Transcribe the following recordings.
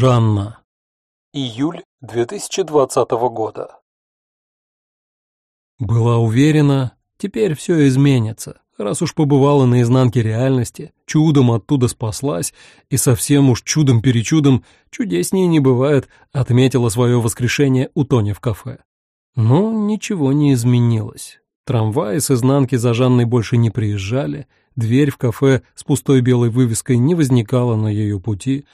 Жанна. Июль 2020 года. Была уверена, теперь все изменится, раз уж побывала на изнанке реальности, чудом оттуда спаслась и совсем уж чудом-перечудом, чудеснее не бывает, отметила свое воскрешение у Тони в кафе. Но ничего не изменилось. Трамваи с изнанки за Жанной больше не приезжали, дверь в кафе с пустой белой вывеской не возникала на ее пути,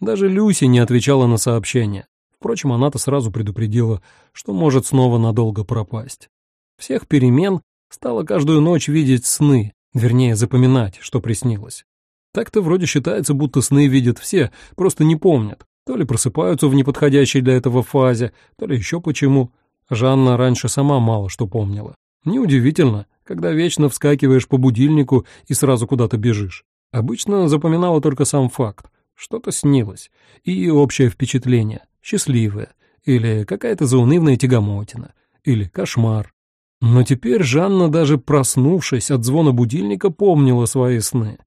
даже Люси не отвечала на сообщения. Впрочем, она-то сразу предупредила, что может снова надолго пропасть. Всех перемен стала каждую ночь видеть сны, вернее, запоминать, что приснилось. Так-то вроде считается, будто сны видят все, просто не помнят. То ли просыпаются в неподходящей для этого фазе, то ли еще почему. Жанна раньше сама мало что помнила. Неудивительно, когда вечно вскакиваешь по будильнику и сразу куда-то бежишь. Обычно запоминала только сам факт. Что-то снилось. И общее впечатление. Счастливое. Или какая-то заунывная тягомотина. Или кошмар. Но теперь Жанна, даже проснувшись от звона будильника, помнила свои сны.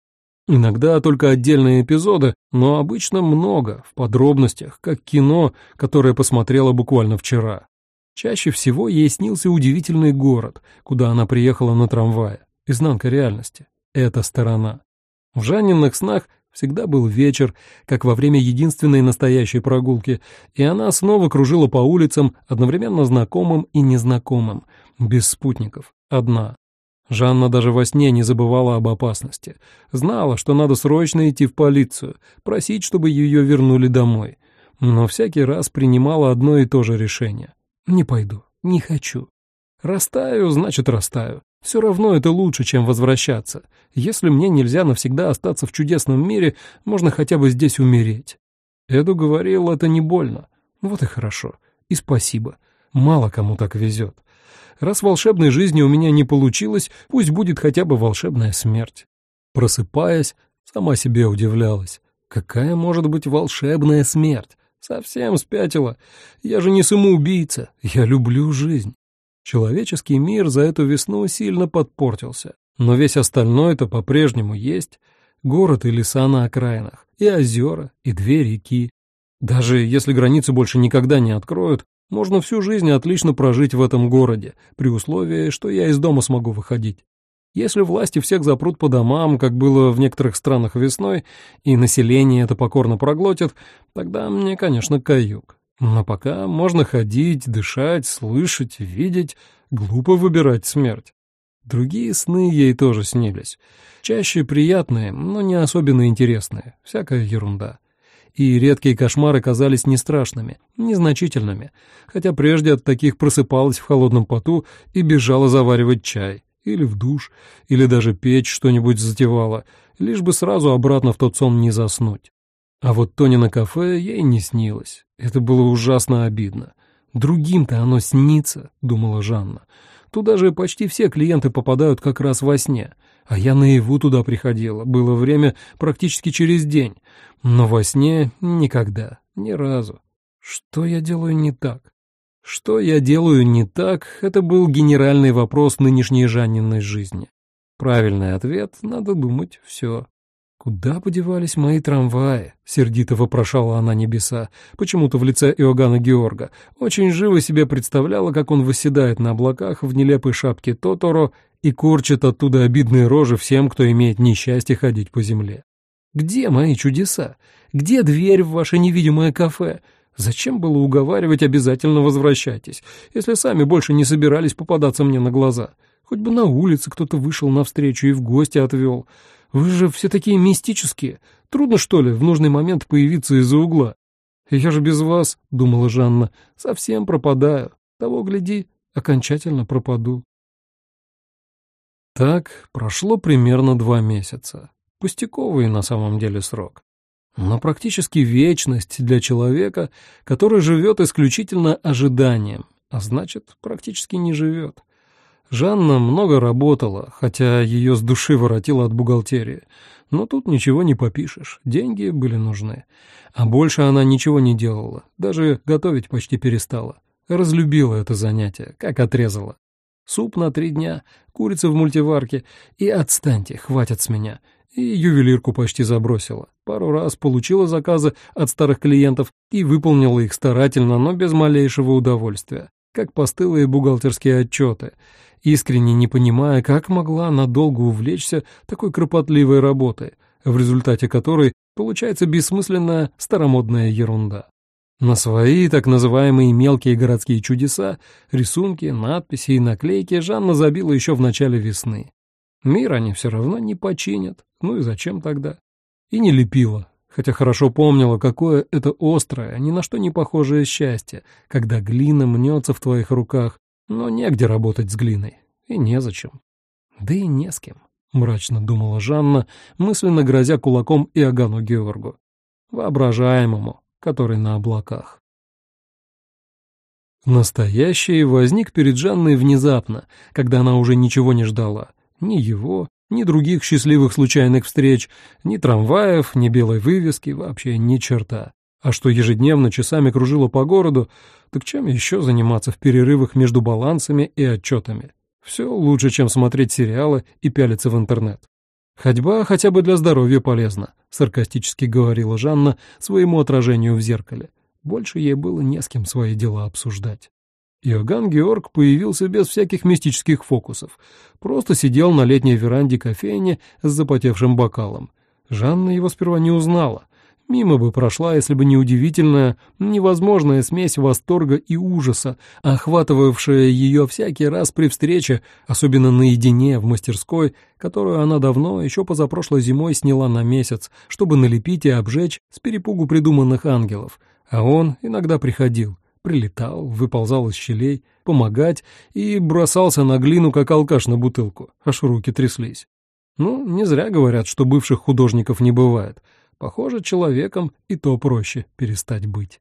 Иногда только отдельные эпизоды, но обычно много, в подробностях, как кино, которое посмотрела буквально вчера. Чаще всего ей снился удивительный город, куда она приехала на трамвае. Изнанка реальности. Эта сторона. В Жанниных снах Всегда был вечер, как во время единственной настоящей прогулки, и она снова кружила по улицам, одновременно знакомым и незнакомым, без спутников, одна. Жанна даже во сне не забывала об опасности. Знала, что надо срочно идти в полицию, просить, чтобы ее вернули домой. Но всякий раз принимала одно и то же решение. «Не пойду, не хочу. Растаю, значит, растаю. Все равно это лучше, чем возвращаться. Если мне нельзя навсегда остаться в чудесном мире, можно хотя бы здесь умереть. Эду говорил, это не больно. Вот и хорошо. И спасибо. Мало кому так везет. Раз волшебной жизни у меня не получилось, пусть будет хотя бы волшебная смерть. Просыпаясь, сама себе удивлялась. Какая может быть волшебная смерть? Совсем спятила. Я же не самоубийца. Я люблю жизнь. Человеческий мир за эту весну сильно подпортился, но весь остальной-то по-прежнему есть. Город и леса на окраинах, и озера, и две реки. Даже если границы больше никогда не откроют, можно всю жизнь отлично прожить в этом городе, при условии, что я из дома смогу выходить. Если власти всех запрут по домам, как было в некоторых странах весной, и население это покорно проглотит, тогда мне, конечно, каюк. Но пока можно ходить, дышать, слышать, видеть, глупо выбирать смерть. Другие сны ей тоже снились. Чаще приятные, но не особенно интересные, всякая ерунда. И редкие кошмары казались не страшными, незначительными, хотя прежде от таких просыпалась в холодном поту и бежала заваривать чай, или в душ, или даже печь что-нибудь затевала, лишь бы сразу обратно в тот сон не заснуть. А вот Тони на кафе ей не снилось. Это было ужасно обидно. Другим-то оно снится, думала Жанна. Туда же почти все клиенты попадают как раз во сне. А я наяву туда приходила. Было время практически через день. Но во сне никогда, ни разу. Что я делаю не так? Что я делаю не так, это был генеральный вопрос нынешней Жанниной жизни. Правильный ответ, надо думать, все. «Куда подевались мои трамваи?» — сердито вопрошала она небеса, почему-то в лице Иоганна Георга. Очень живо себе представляла, как он восседает на облаках в нелепой шапке Тоторо и корчит оттуда обидные рожи всем, кто имеет несчастье ходить по земле. «Где мои чудеса? Где дверь в ваше невидимое кафе? Зачем было уговаривать обязательно возвращайтесь, если сами больше не собирались попадаться мне на глаза? Хоть бы на улице кто-то вышел навстречу и в гости отвел». Вы же все такие мистические. Трудно, что ли, в нужный момент появиться из-за угла? Я же без вас, — думала Жанна, — совсем пропадаю. Того, гляди, окончательно пропаду. Так прошло примерно два месяца. Пустяковый на самом деле срок. Но практически вечность для человека, который живет исключительно ожиданием, а значит, практически не живет. Жанна много работала, хотя ее с души воротило от бухгалтерии. Но тут ничего не попишешь, деньги были нужны. А больше она ничего не делала, даже готовить почти перестала. Разлюбила это занятие, как отрезала. Суп на три дня, курица в мультиварке и отстаньте, хватит с меня. и ювелирку почти забросила. Пару раз получила заказы от старых клиентов и выполнила их старательно, но без малейшего удовольствия, как постылые бухгалтерские отчеты, искренне не понимая, как могла надолго увлечься такой кропотливой работой, в результате которой получается бессмысленная старомодная ерунда. На свои так называемые мелкие городские чудеса, рисунки, надписи и наклейки Жанна забила еще в начале весны. Мир они все равно не починят, ну и зачем тогда? И не лепила, хотя хорошо помнила, какое это острое, ни на что не похожее счастье, когда глина мнется в твоих руках, но негде работать с глиной, и незачем. Да и не с кем, мрачно думала Жанна, мысленно грозя кулаком Иоганну Георгу. Воображаемому, который на облаках. Настоящий возник перед Жанной внезапно, когда она уже ничего не ждала. Ни его, ни других счастливых случайных встреч, ни трамваев, ни белой вывески, вообще ни черта. А что ежедневно часами кружило по городу, так чем еще заниматься в перерывах между балансами и отчетами? Все лучше, чем смотреть сериалы и пялиться в интернет. «Ходьба хотя бы для здоровья полезна», — саркастически говорила Жанна своему отражению в зеркале. Больше ей было не с кем свои дела обсуждать. Иоганн Георг появился без всяких мистических фокусов. Просто сидел на летней веранде кофейни с запотевшим бокалом. Жанна его сперва не узнала. Мимо бы прошла, если бы не удивительная, невозможная смесь восторга и ужаса, охватывавшая ее всякий раз при встрече, особенно наедине в мастерской, которую она давно, еще позапрошлой зимой, сняла на месяц, чтобы налепить и обжечь с перепугу придуманных ангелов. А он иногда приходил, прилетал, выползал из щелей, помогать и бросался на глину, как алкаш на бутылку, аж руки тряслись. Ну, не зря говорят, что бывших художников не бывает. Похоже, человеком и то проще перестать быть.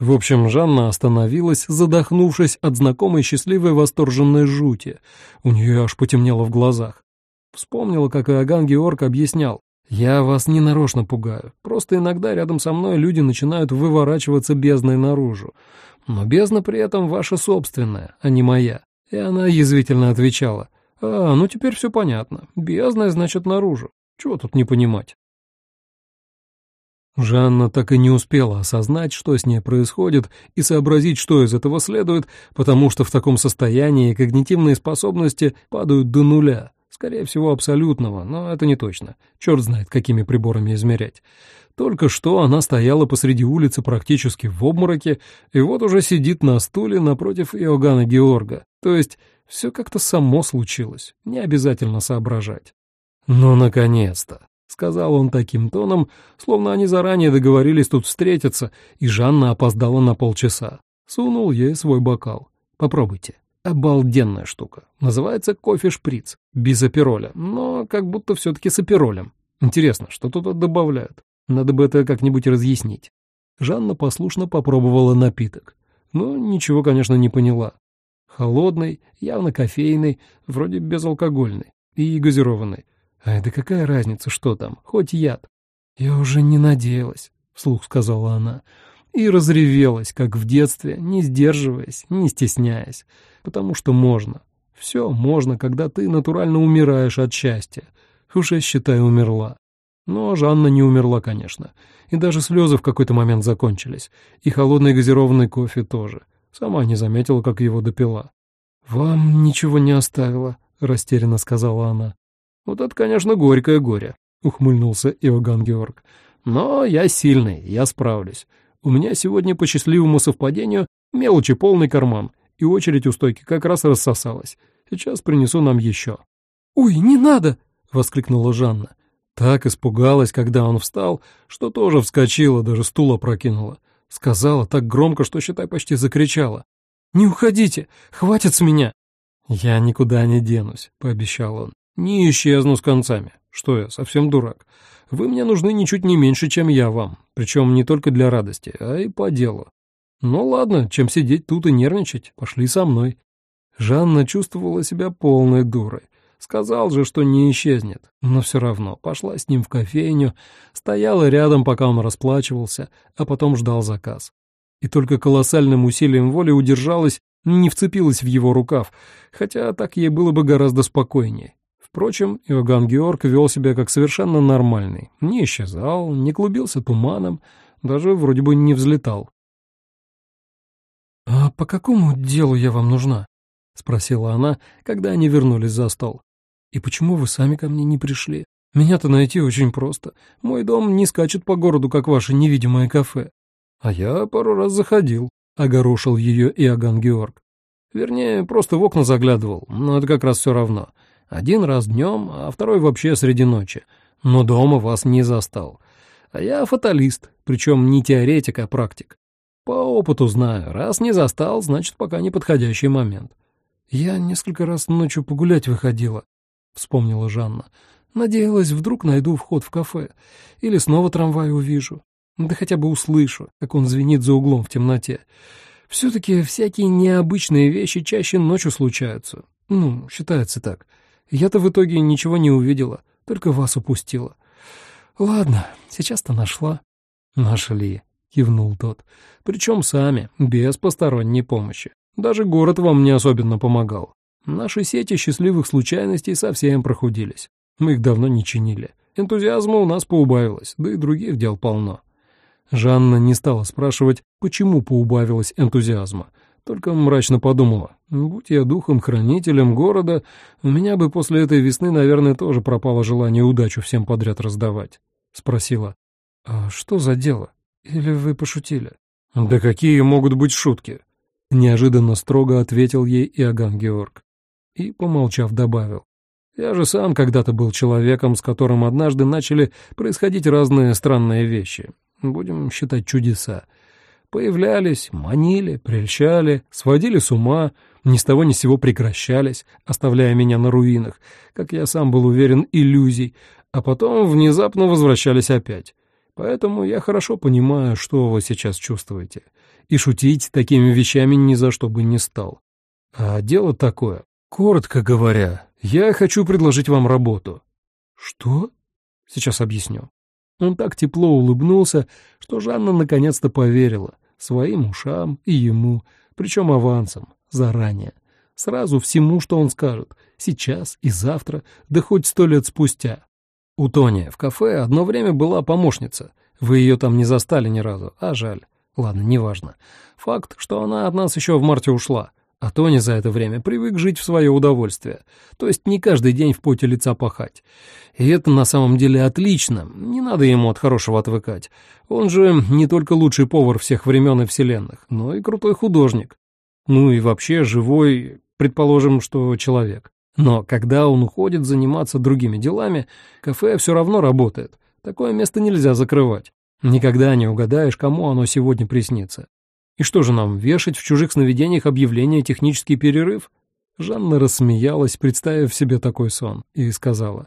В общем, Жанна остановилась, задохнувшись от знакомой счастливой восторженной жути. У нее аж потемнело в глазах. Вспомнила, как Иоганн Георг объяснял. «Я вас не нарочно пугаю. Просто иногда рядом со мной люди начинают выворачиваться бездной наружу. Но бездна при этом ваша собственная, а не моя. И она язвительно отвечала. А, ну теперь все понятно. Бездна значит наружу. Чего тут не понимать? Жанна так и не успела осознать, что с ней происходит, и сообразить, что из этого следует, потому что в таком состоянии когнитивные способности падают до нуля, скорее всего, абсолютного, но это не точно. Черт знает, какими приборами измерять. Только что она стояла посреди улицы практически в обмороке, и вот уже сидит на стуле напротив Иоганна Георга. То есть все как-то само случилось, не обязательно соображать. «Ну, наконец-то!» — сказал он таким тоном, словно они заранее договорились тут встретиться, и Жанна опоздала на полчаса. Сунул ей свой бокал. «Попробуйте. Обалденная штука. Называется кофе-шприц. Без апероля, но как будто все-таки с аперолем. Интересно, что тут добавляют? Надо бы это как-нибудь разъяснить. Жанна послушно попробовала напиток. Но ничего, конечно, не поняла. Холодный, явно кофейный, вроде безалкогольный и газированный. А это какая разница, что там, хоть яд. Я уже не надеялась, вслух сказала она, и разревелась, как в детстве, не сдерживаясь, не стесняясь, потому что можно. Все можно, когда ты натурально умираешь от счастья. Уже, считай, умерла. Но Жанна не умерла, конечно. И даже слезы в какой-то момент закончились. И холодный газированный кофе тоже. Сама не заметила, как его допила. «Вам ничего не оставила», — растерянно сказала она. «Вот это, конечно, горькое горе», — ухмыльнулся Иоганн Георг. «Но я сильный, я справлюсь. У меня сегодня по счастливому совпадению мелочи полный карман, и очередь у стойки как раз рассосалась. Сейчас принесу нам еще». «Ой, не надо!» — воскликнула Жанна. Так испугалась, когда он встал, что тоже вскочила, даже стула прокинула. Сказала так громко, что, считай, почти закричала. «Не уходите! Хватит с меня!» «Я никуда не денусь», — пообещал он. «Не исчезну с концами. Что я, совсем дурак? Вы мне нужны ничуть не меньше, чем я вам, причем не только для радости, а и по делу. Ну ладно, чем сидеть тут и нервничать, пошли со мной». Жанна чувствовала себя полной дурой. Сказал же, что не исчезнет, но все равно пошла с ним в кофейню, стояла рядом, пока он расплачивался, а потом ждал заказ. И только колоссальным усилием воли удержалась, не вцепилась в его рукав, хотя так ей было бы гораздо спокойнее. Впрочем, Иоганн Георг вел себя как совершенно нормальный. Не исчезал, не клубился туманом, даже вроде бы не взлетал. «А по какому делу я вам нужна?» — спросила она, когда они вернулись за стол. «И почему вы сами ко мне не пришли? Меня-то найти очень просто. Мой дом не скачет по городу, как ваше невидимое кафе». «А я пару раз заходил», — огорошил ее Иоганн Георг. «Вернее, просто в окна заглядывал, но это как раз все равно. Один раз днем, а второй вообще среди ночи. Но дома вас не застал. А я фаталист, причем не теоретик, а практик. По опыту знаю, раз не застал, значит, пока не подходящий момент. Я несколько раз ночью погулять выходила, — вспомнила Жанна. Надеялась, вдруг найду вход в кафе. Или снова трамвай увижу. Да хотя бы услышу, как он звенит за углом в темноте. Все-таки всякие необычные вещи чаще ночью случаются. Ну, считается так. Я-то в итоге ничего не увидела, только вас упустила. Ладно, сейчас-то нашла. Нашли, кивнул тот. Причем сами, без посторонней помощи. Даже город вам не особенно помогал. Наши сети счастливых случайностей совсем прохудились. Мы их давно не чинили. Энтузиазма у нас поубавилось, да и других дел полно. Жанна не стала спрашивать, почему поубавилось энтузиазма. Только мрачно подумала, будь я духом-хранителем города, у меня бы после этой весны, наверное, тоже пропало желание удачу всем подряд раздавать. Спросила, а что за дело? Или вы пошутили? Да какие могут быть шутки? Неожиданно строго ответил ей Иоганн Георг. И, помолчав, добавил. Я же сам когда-то был человеком, с которым однажды начали происходить разные странные вещи. Будем считать чудеса появлялись, манили, прельщали, сводили с ума, ни с того ни с сего прекращались, оставляя меня на руинах, как я сам был уверен, иллюзий, а потом внезапно возвращались опять. Поэтому я хорошо понимаю, что вы сейчас чувствуете, и шутить такими вещами ни за что бы не стал. А дело такое, коротко говоря, я хочу предложить вам работу. Что? Сейчас объясню. Он так тепло улыбнулся, что Жанна наконец-то поверила своим ушам и ему, причем авансом, заранее. Сразу всему, что он скажет, сейчас и завтра, да хоть сто лет спустя. У Тони в кафе одно время была помощница. Вы ее там не застали ни разу, а жаль. Ладно, неважно. Факт, что она от нас еще в марте ушла. А Тони за это время привык жить в свое удовольствие, то есть не каждый день в поте лица пахать. И это на самом деле отлично, не надо ему от хорошего отвыкать. Он же не только лучший повар всех времен и вселенных, но и крутой художник. Ну и вообще живой, предположим, что человек. Но когда он уходит заниматься другими делами, кафе все равно работает. Такое место нельзя закрывать. Никогда не угадаешь, кому оно сегодня приснится. И что же нам, вешать в чужих сновидениях объявление «технический перерыв»? Жанна рассмеялась, представив себе такой сон, и сказала.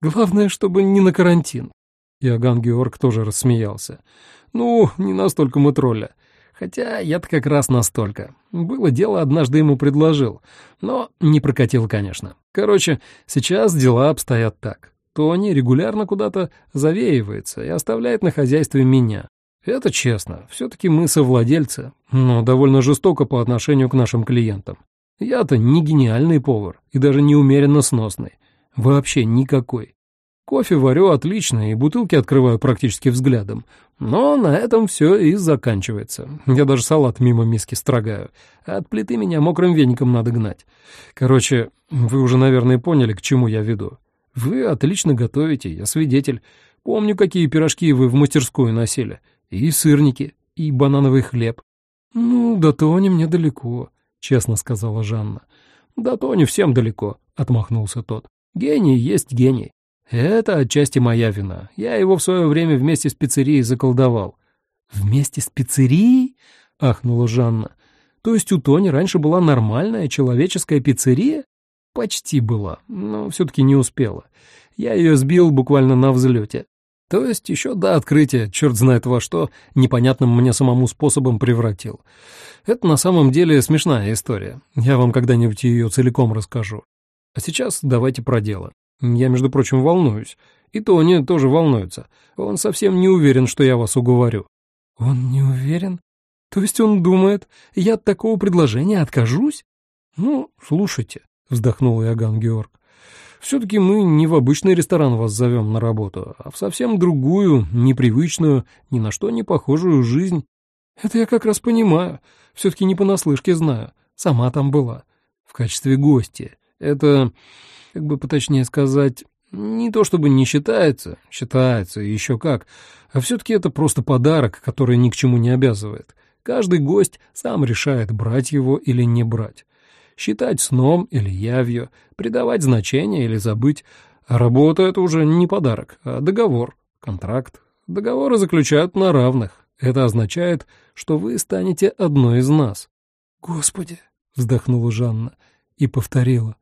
«Главное, чтобы не на карантин». Иоганн Георг тоже рассмеялся. «Ну, не настолько мы тролля. Хотя я-то как раз настолько. Было дело, однажды ему предложил. Но не прокатил, конечно. Короче, сейчас дела обстоят так. Тони регулярно куда-то завеивается и оставляет на хозяйстве меня. Это честно, все-таки мы совладельцы, но довольно жестоко по отношению к нашим клиентам. Я-то не гениальный повар и даже не умеренно сносный. Вообще никакой. Кофе варю отлично и бутылки открываю практически взглядом. Но на этом все и заканчивается. Я даже салат мимо миски строгаю. А от плиты меня мокрым веником надо гнать. Короче, вы уже, наверное, поняли, к чему я веду. Вы отлично готовите, я свидетель. Помню, какие пирожки вы в мастерскую носили. И сырники, и банановый хлеб. Ну, до Тони мне далеко, честно сказала Жанна. До Тони всем далеко, отмахнулся тот. Гений есть гений. Это отчасти моя вина. Я его в свое время вместе с пиццерией заколдовал. Вместе с пиццерией? ахнула Жанна. То есть у Тони раньше была нормальная человеческая пиццерия? Почти была, но все-таки не успела. Я ее сбил буквально на взлете. То есть еще до открытия, черт знает во что, непонятным мне самому способом превратил. Это на самом деле смешная история. Я вам когда-нибудь ее целиком расскажу. А сейчас давайте про дело. Я, между прочим, волнуюсь. И Тони тоже волнуется. Он совсем не уверен, что я вас уговорю. Он не уверен? То есть он думает, я от такого предложения откажусь? Ну, слушайте, вздохнул Иоганн Георг. Все-таки мы не в обычный ресторан вас зовем на работу, а в совсем другую, непривычную, ни на что не похожую жизнь. Это я как раз понимаю. Все-таки не понаслышке знаю. Сама там была. В качестве гостя. Это, как бы поточнее сказать, не то чтобы не считается, считается, еще как, а все-таки это просто подарок, который ни к чему не обязывает. Каждый гость сам решает, брать его или не брать. Считать сном или явью, придавать значение или забыть. А работа — это уже не подарок, а договор, контракт. Договоры заключают на равных. Это означает, что вы станете одной из нас. «Господи!» — вздохнула Жанна и повторила.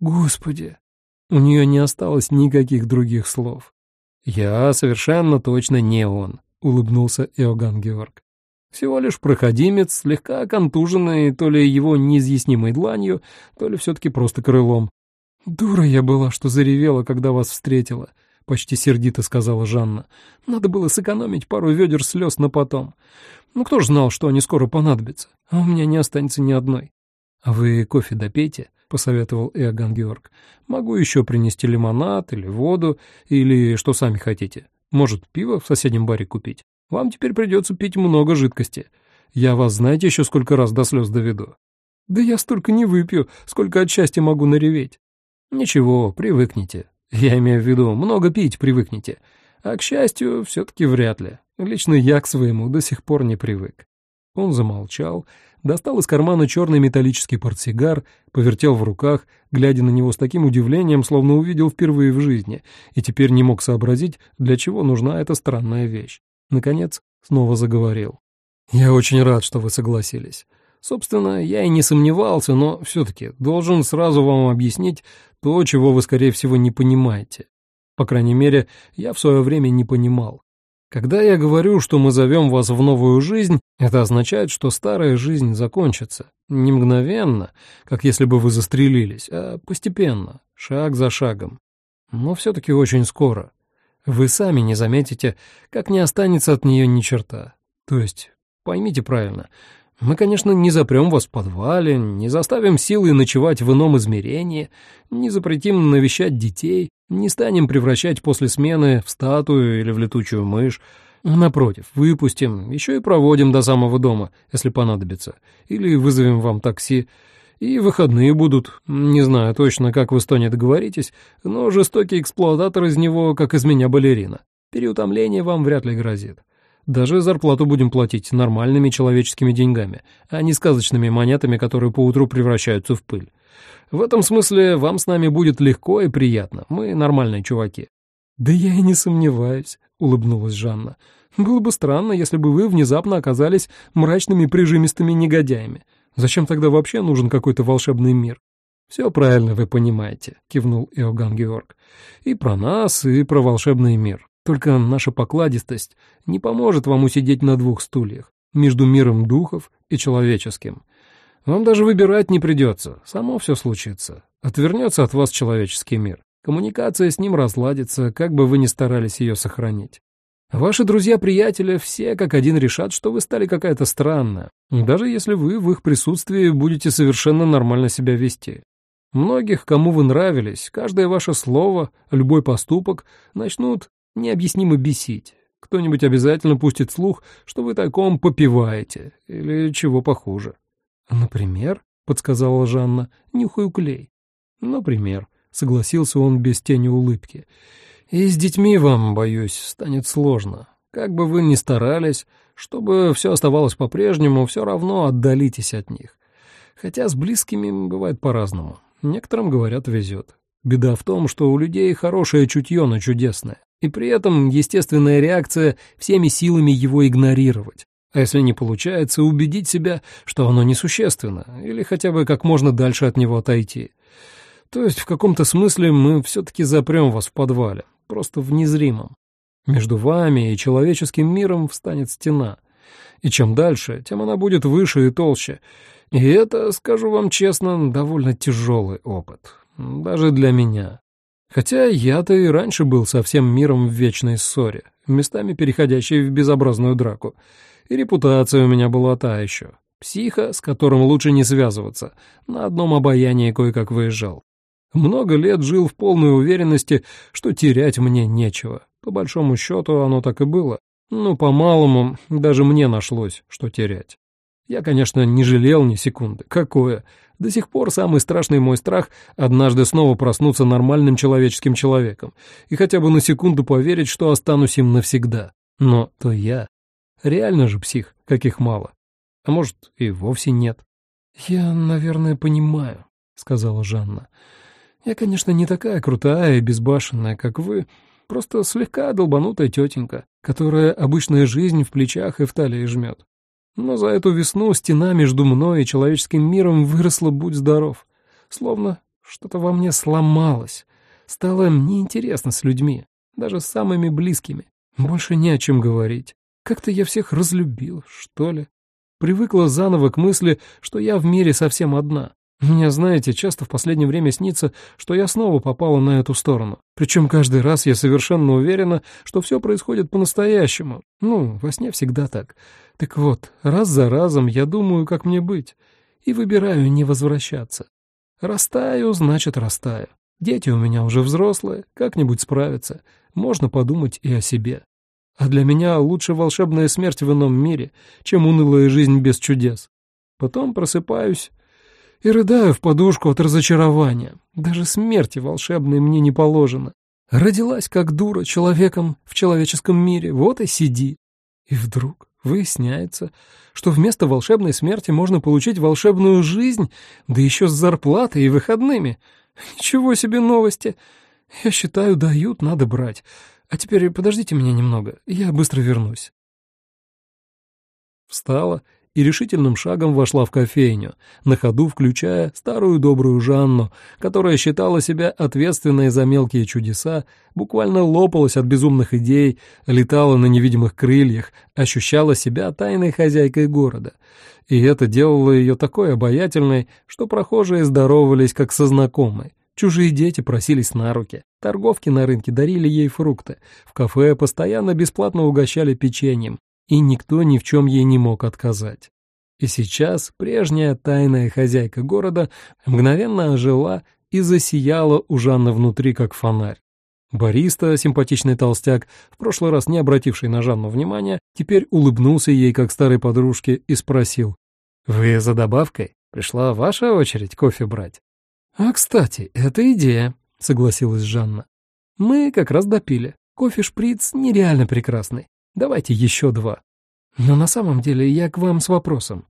«Господи!» У нее не осталось никаких других слов. «Я совершенно точно не он», — улыбнулся Иоганн Георг. «Всего лишь проходимец, слегка контуженный то ли его неизъяснимой дланью, то ли все-таки просто крылом. Дура я была, что заревела, когда вас встретила», — почти сердито сказала Жанна. «Надо было сэкономить пару ведер слез на потом. Ну кто ж знал, что они скоро понадобятся, а у меня не останется ни одной. А вы кофе допейте» посоветовал Иоганн Георг. «Могу еще принести лимонад или воду, или что сами хотите. Может, пиво в соседнем баре купить? Вам теперь придется пить много жидкости. Я вас знаете еще сколько раз до слез доведу?» «Да я столько не выпью, сколько от счастья могу нареветь». «Ничего, привыкните. Я имею в виду, много пить привыкните. А к счастью, все-таки вряд ли. Лично я к своему до сих пор не привык». Он замолчал, достал из кармана черный металлический портсигар, повертел в руках, глядя на него с таким удивлением, словно увидел впервые в жизни, и теперь не мог сообразить, для чего нужна эта странная вещь. Наконец, снова заговорил. «Я очень рад, что вы согласились. Собственно, я и не сомневался, но все-таки должен сразу вам объяснить то, чего вы, скорее всего, не понимаете. По крайней мере, я в свое время не понимал. Когда я говорю, что мы зовем вас в новую жизнь, это означает, что старая жизнь закончится. Не мгновенно, как если бы вы застрелились, а постепенно, шаг за шагом. Но все-таки очень скоро. Вы сами не заметите, как не останется от нее ни черта. То есть, поймите правильно, мы, конечно, не запрем вас в подвале, не заставим силой ночевать в ином измерении, не запретим навещать детей, не станем превращать после смены в статую или в летучую мышь. Напротив, выпустим, еще и проводим до самого дома, если понадобится. Или вызовем вам такси. И выходные будут. Не знаю точно, как вы с Тони договоритесь, но жестокий эксплуататор из него, как из меня балерина. Переутомление вам вряд ли грозит. Даже зарплату будем платить нормальными человеческими деньгами, а не сказочными монетами, которые поутру превращаются в пыль. В этом смысле вам с нами будет легко и приятно. Мы нормальные чуваки». «Да я и не сомневаюсь», — улыбнулась Жанна. «Было бы странно, если бы вы внезапно оказались мрачными прижимистыми негодяями. Зачем тогда вообще нужен какой-то волшебный мир?» «Все правильно вы понимаете», — кивнул Иоганн Георг. «И про нас, и про волшебный мир. Только наша покладистость не поможет вам усидеть на двух стульях, между миром духов и человеческим. Вам даже выбирать не придется, само все случится. Отвернется от вас человеческий мир. Коммуникация с ним разладится, как бы вы ни старались ее сохранить. Ваши друзья-приятели все как один решат, что вы стали какая-то странная, даже если вы в их присутствии будете совершенно нормально себя вести. Многих, кому вы нравились, каждое ваше слово, любой поступок начнут необъяснимо бесить. Кто-нибудь обязательно пустит слух, что вы таком попиваете, или чего похуже. «Например?» — подсказала Жанна. «Нюхаю клей». «Например», — согласился он без тени улыбки. «И с детьми вам, боюсь, станет сложно. Как бы вы ни старались, чтобы все оставалось по-прежнему, все равно отдалитесь от них. Хотя с близкими бывает по-разному. Некоторым, говорят, везет. Беда в том, что у людей хорошее чутье на чудесное, и при этом естественная реакция всеми силами его игнорировать. А если не получается, убедить себя, что оно несущественно, или хотя бы как можно дальше от него отойти. То есть в каком-то смысле мы все-таки запрем вас в подвале, просто в незримом. Между вами и человеческим миром встанет стена. И чем дальше, тем она будет выше и толще. И это, скажу вам честно, довольно тяжелый опыт. Даже для меня. Хотя я-то и раньше был со всем миром в вечной ссоре, местами переходящей в безобразную драку. И репутация у меня была та еще. Психа, с которым лучше не связываться, на одном обаянии кое-как выезжал. Много лет жил в полной уверенности, что терять мне нечего. По большому счету оно так и было. Ну, по-малому, даже мне нашлось, что терять. Я, конечно, не жалел ни секунды. Какое? До сих пор самый страшный мой страх — однажды снова проснуться нормальным человеческим человеком и хотя бы на секунду поверить, что останусь им навсегда. Но то я. Реально же псих, каких мало. А может, и вовсе нет. «Я, наверное, понимаю», — сказала Жанна. «Я, конечно, не такая крутая и безбашенная, как вы, просто слегка долбанутая тетенька, которая обычная жизнь в плечах и в талии жмет. Но за эту весну стена между мной и человеческим миром выросла, будь здоров. Словно что-то во мне сломалось. Стало неинтересно с людьми, даже с самыми близкими. Больше не о чем говорить. Как-то я всех разлюбил, что ли. Привыкла заново к мысли, что я в мире совсем одна. Мне, знаете, часто в последнее время снится, что я снова попала на эту сторону. Причем каждый раз я совершенно уверена, что все происходит по-настоящему. Ну, во сне всегда так. Так вот, раз за разом я думаю, как мне быть, и выбираю не возвращаться. Растаю, значит, растаю. Дети у меня уже взрослые, как-нибудь справятся. Можно подумать и о себе. А для меня лучше волшебная смерть в ином мире, чем унылая жизнь без чудес. Потом просыпаюсь и рыдаю в подушку от разочарования. Даже смерти волшебной мне не положено. Родилась как дура человеком в человеческом мире, вот и сиди. И вдруг выясняется, что вместо волшебной смерти можно получить волшебную жизнь, да еще с зарплатой и выходными. Ничего себе новости. Я считаю, дают, надо брать. А теперь подождите меня немного, я быстро вернусь. Встала и решительным шагом вошла в кофейню, на ходу включая старую добрую Жанну, которая считала себя ответственной за мелкие чудеса, буквально лопалась от безумных идей, летала на невидимых крыльях, ощущала себя тайной хозяйкой города. И это делало ее такой обаятельной, что прохожие здоровались как со знакомой. Чужие дети просились на руки, торговки на рынке дарили ей фрукты, в кафе постоянно бесплатно угощали печеньем, и никто ни в чем ей не мог отказать. И сейчас прежняя тайная хозяйка города мгновенно ожила и засияла у Жанны внутри, как фонарь. Бариста, симпатичный толстяк, в прошлый раз не обративший на Жанну внимания, теперь улыбнулся ей, как старой подружке, и спросил. «Вы за добавкой? Пришла ваша очередь кофе брать?» «А, кстати, это идея», — согласилась Жанна. «Мы как раз допили. Кофе-шприц нереально прекрасный. Давайте еще два. Но на самом деле я к вам с вопросом.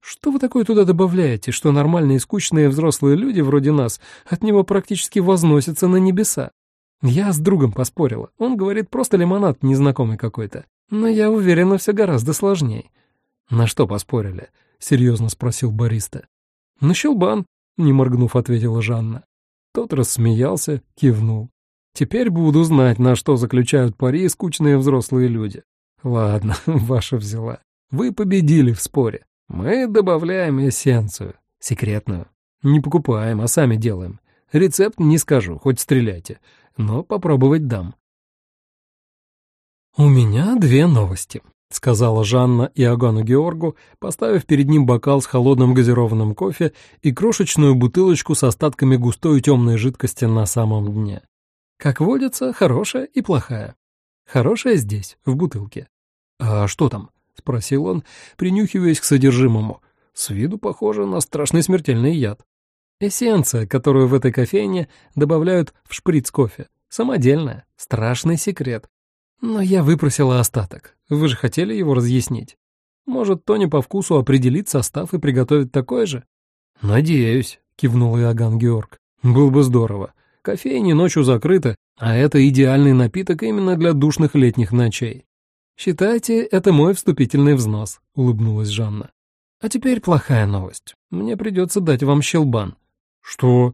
Что вы такое туда добавляете, что нормальные скучные взрослые люди вроде нас от него практически возносятся на небеса? Я с другом поспорила. Он говорит, просто лимонад незнакомый какой-то. Но я уверена, все гораздо сложнее. На что поспорили? Серьезно спросил бариста. На щелбан, не моргнув, ответила Жанна. Тот рассмеялся, кивнул. Теперь буду знать, на что заключают пари скучные взрослые люди. Ладно, ваша взяла. Вы победили в споре. Мы добавляем эссенцию, секретную. Не покупаем, а сами делаем. Рецепт не скажу, хоть стреляйте, но попробовать дам. «У меня две новости», — сказала Жанна Иоганну Георгу, поставив перед ним бокал с холодным газированным кофе и крошечную бутылочку с остатками густой темной жидкости на самом дне. Как водится, хорошая и плохая. Хорошая здесь, в бутылке. «А что там?» — спросил он, принюхиваясь к содержимому. С виду похоже на страшный смертельный яд. Эссенция, которую в этой кофейне добавляют в шприц кофе. Самодельная, страшный секрет. Но я выпросила остаток. Вы же хотели его разъяснить. Может, Тони по вкусу определит состав и приготовит такой же? Надеюсь, кивнул Иоганн Георг. Было бы здорово. Кофейни ночью закрыты, а это идеальный напиток именно для душных летних ночей. «Считайте, это мой вступительный взнос», — улыбнулась Жанна. «А теперь плохая новость. Мне придется дать вам щелбан». «Что?»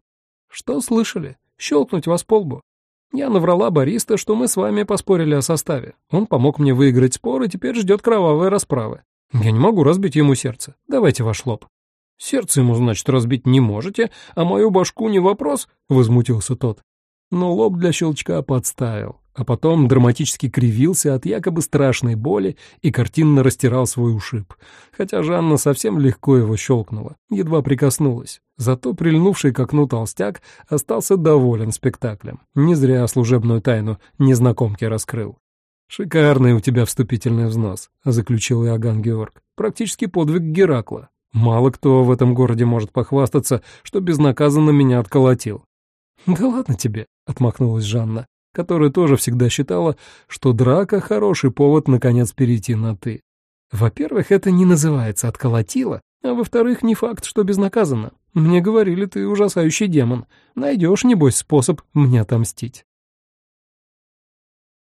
«Что слышали? Щелкнуть вас по лбу. Я наврала бариста, что мы с вами поспорили о составе. Он помог мне выиграть спор и теперь ждет кровавой расправы. Я не могу разбить ему сердце. Давайте ваш лоб». «Сердце ему, значит, разбить не можете, а мою башку не вопрос?» — возмутился тот. Но лоб для щелчка подставил. а потом драматически кривился от якобы страшной боли и картинно растирал свой ушиб, хотя Жанна совсем легко его щелкнула, едва прикоснулась. Зато прильнувший к окну толстяк остался доволен спектаклем. Не зря служебную тайну незнакомки раскрыл. «Шикарный у тебя вступительный взнос», — заключил Иоганн Георг. «Практически подвиг Геракла. Мало кто в этом городе может похвастаться, что безнаказанно меня отколотил». «Да ладно тебе», — отмахнулась Жанна которая тоже всегда считала, что драка — хороший повод наконец перейти на «ты». Во-первых, это не называется «отколотило», а во-вторых, не факт, что безнаказанно. Мне говорили, ты ужасающий демон. Найдешь, небось, способ мне отомстить.